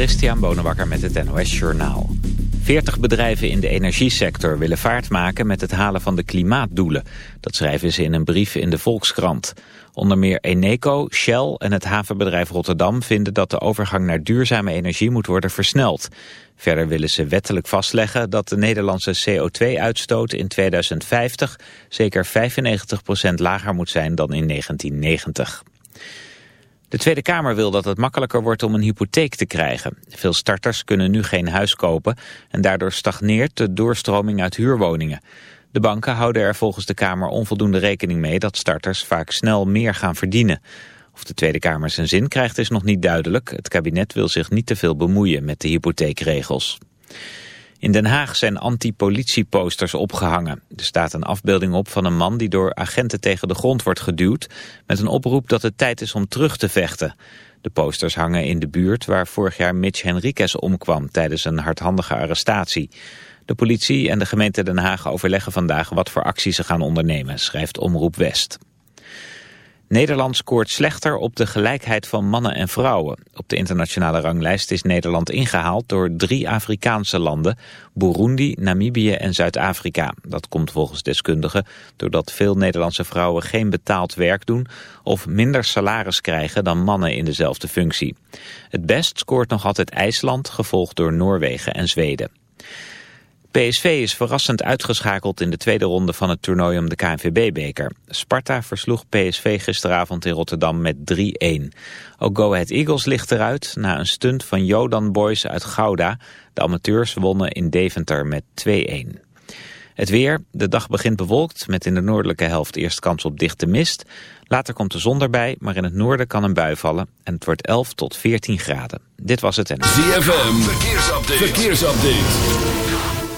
Christian Bonenbakker met het NOS Journaal. 40 bedrijven in de energiesector willen vaart maken met het halen van de klimaatdoelen. Dat schrijven ze in een brief in de Volkskrant. Onder meer Eneco, Shell en het havenbedrijf Rotterdam vinden dat de overgang naar duurzame energie moet worden versneld. Verder willen ze wettelijk vastleggen dat de Nederlandse CO2-uitstoot in 2050 zeker 95% lager moet zijn dan in 1990. De Tweede Kamer wil dat het makkelijker wordt om een hypotheek te krijgen. Veel starters kunnen nu geen huis kopen en daardoor stagneert de doorstroming uit huurwoningen. De banken houden er volgens de Kamer onvoldoende rekening mee dat starters vaak snel meer gaan verdienen. Of de Tweede Kamer zijn zin krijgt is nog niet duidelijk. Het kabinet wil zich niet te veel bemoeien met de hypotheekregels. In Den Haag zijn anti-politieposters opgehangen. Er staat een afbeelding op van een man die door agenten tegen de grond wordt geduwd... met een oproep dat het tijd is om terug te vechten. De posters hangen in de buurt waar vorig jaar Mitch Henriquez omkwam... tijdens een hardhandige arrestatie. De politie en de gemeente Den Haag overleggen vandaag wat voor acties ze gaan ondernemen, schrijft Omroep West. Nederland scoort slechter op de gelijkheid van mannen en vrouwen. Op de internationale ranglijst is Nederland ingehaald door drie Afrikaanse landen, Burundi, Namibië en Zuid-Afrika. Dat komt volgens deskundigen doordat veel Nederlandse vrouwen geen betaald werk doen of minder salaris krijgen dan mannen in dezelfde functie. Het best scoort nog altijd IJsland, gevolgd door Noorwegen en Zweden. PSV is verrassend uitgeschakeld in de tweede ronde van het toernooi om de KNVB-beker. Sparta versloeg PSV gisteravond in Rotterdam met 3-1. Ook Go Ahead Eagles ligt eruit na een stunt van Jodan Boys uit Gouda. De amateurs wonnen in Deventer met 2-1. Het weer, de dag begint bewolkt met in de noordelijke helft eerst kans op dichte mist. Later komt de zon erbij, maar in het noorden kan een bui vallen en het wordt 11 tot 14 graden. Dit was het en... ZFM, verkeersupdate. verkeersupdate.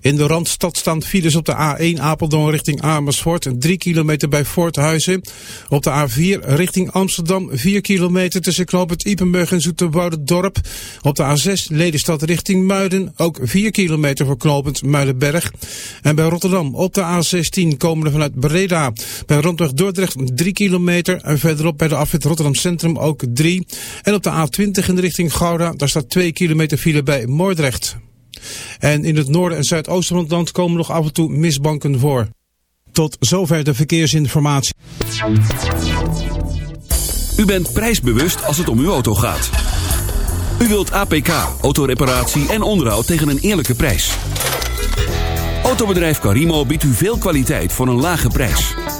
In de Randstad staan files op de A1 Apeldoorn richting Amersfoort, 3 kilometer bij Voorthuizen. Op de A4 richting Amsterdam, 4 kilometer tussen knooppunt Ipenburg en Dorp. Op de A6 Lelystad richting Muiden, ook 4 kilometer voor Muidenberg. En bij Rotterdam op de A16 komende vanuit Breda. Bij Rondweg Dordrecht 3 kilometer en verderop bij de afwit Rotterdam Centrum ook 3. En op de A20 in de richting Gouda, daar staat 2 kilometer file bij Moordrecht. En in het noorden en zuidoosten van het land komen nog af en toe misbanken voor. Tot zover de verkeersinformatie. U bent prijsbewust als het om uw auto gaat. U wilt APK, autoreparatie en onderhoud tegen een eerlijke prijs. Autobedrijf Carimo biedt u veel kwaliteit voor een lage prijs.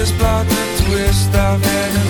is blood, the twist of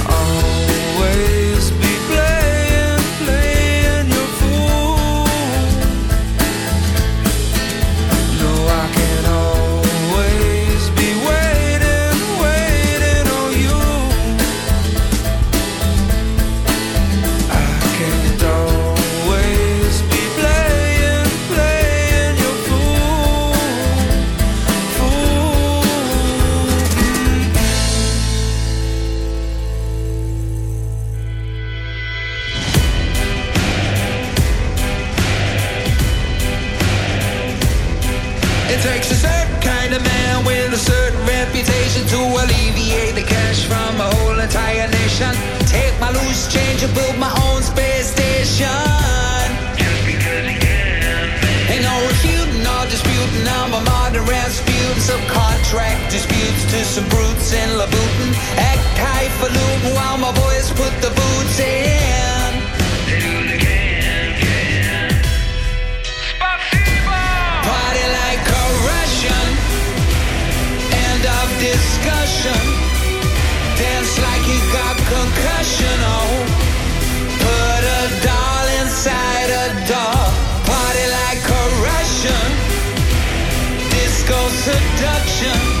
Track disputes to some brutes in Louboutin. Act highfalutin while my boys put the boots in. Party like a Russian. End of discussion. Dance like he got concussion. Oh. seduction.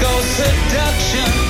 go seduction.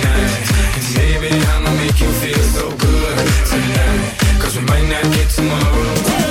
You feel so good tonight. Cause we might not get tomorrow.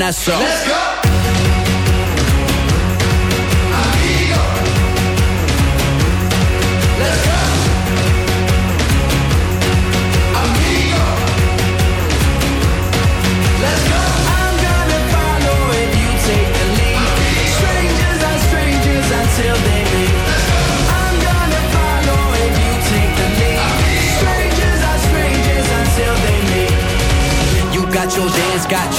strangers and you take the lead. strangers are strangers until they meet. I'm gonna follow and you take the lead Strangers and strangers until they meet You got your dance, got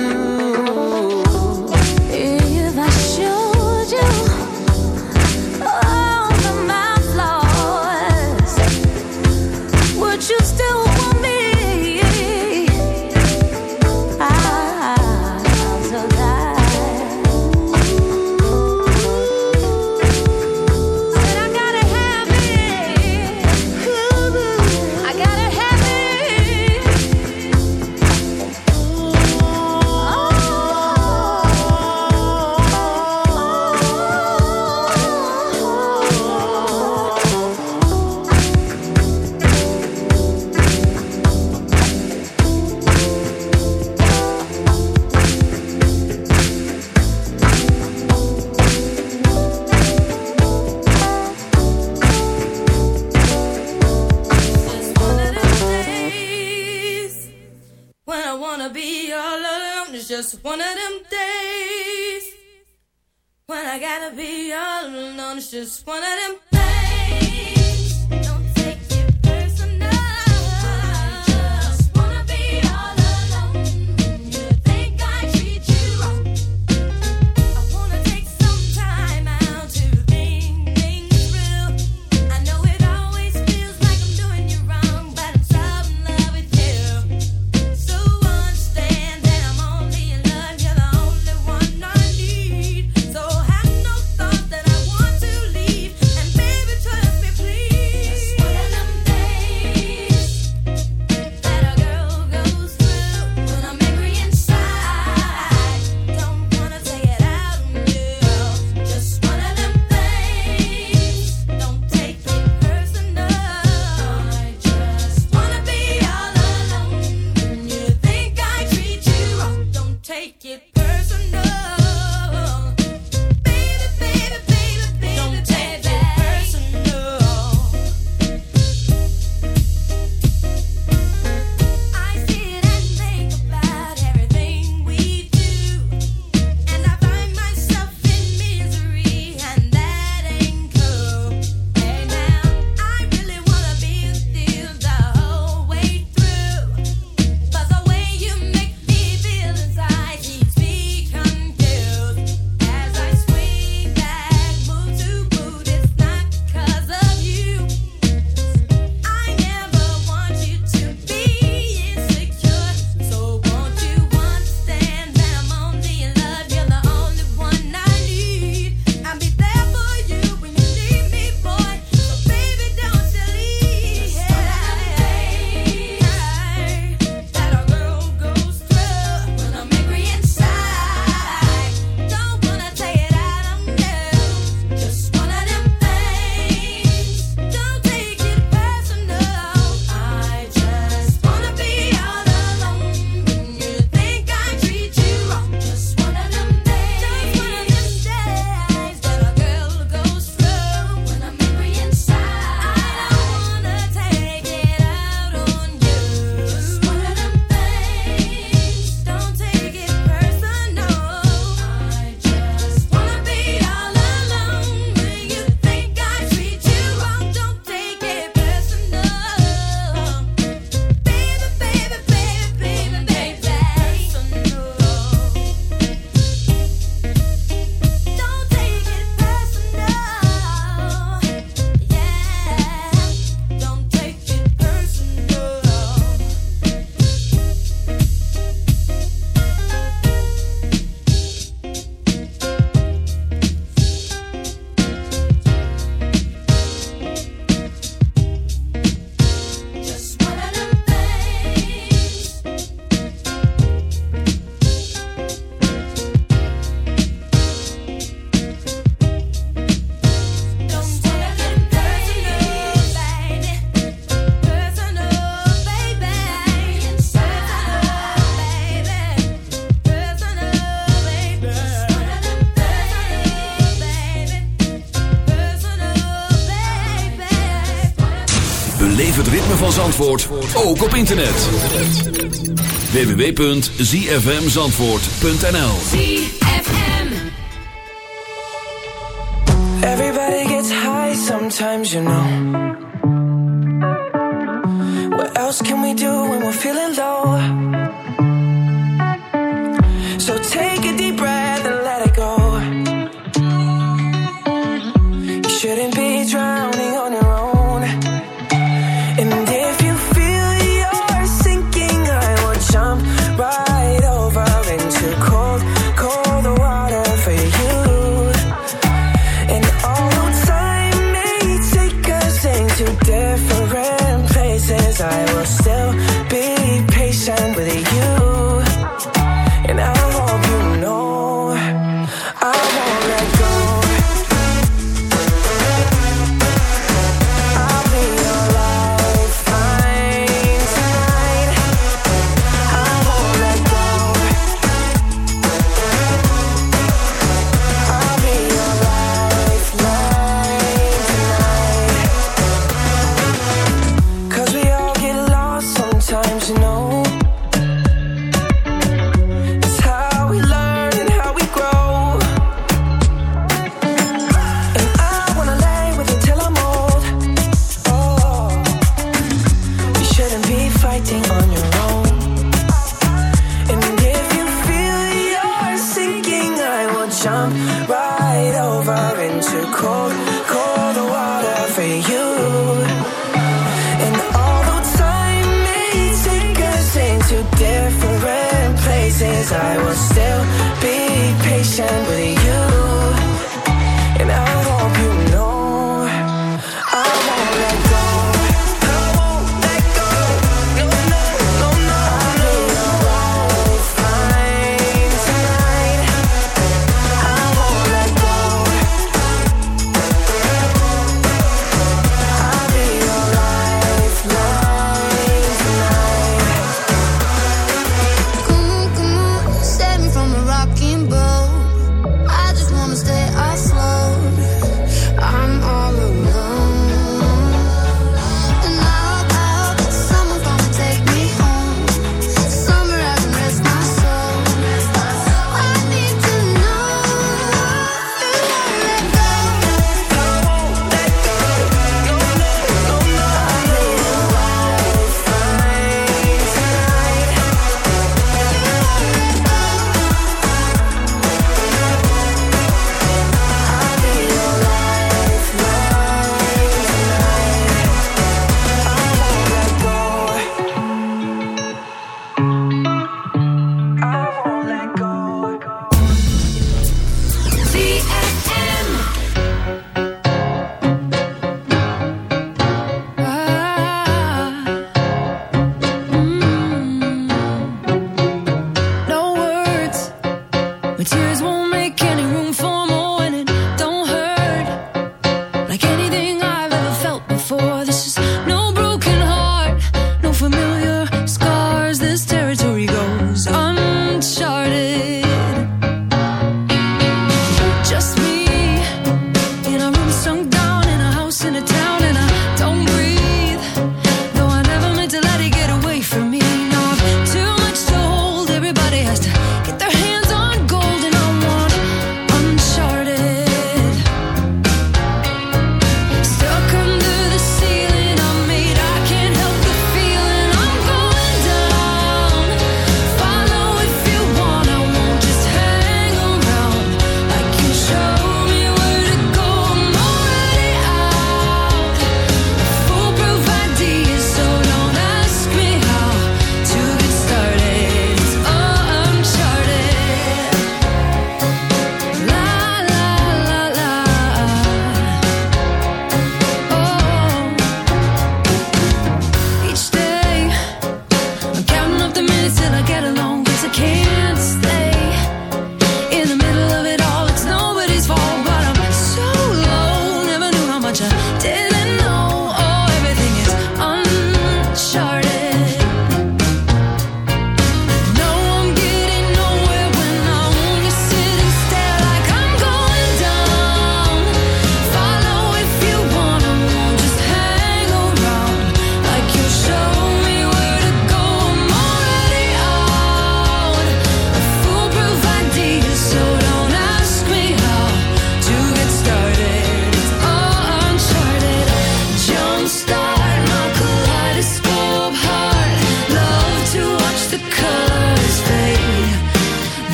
just wanna Zandvoort ook op internet. www.zfmzandvoort.nl Everybody gets high sometimes, you know. Let go.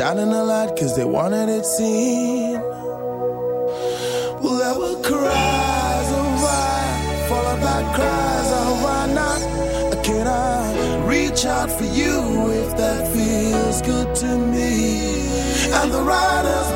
shining a light cause they wanted it seen. Well, there were cries of why, followed by cries of why not? Can I reach out for you if that feels good to me? And the riders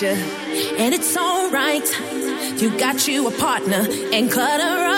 you, and it's alright. You got you a partner and cut her off.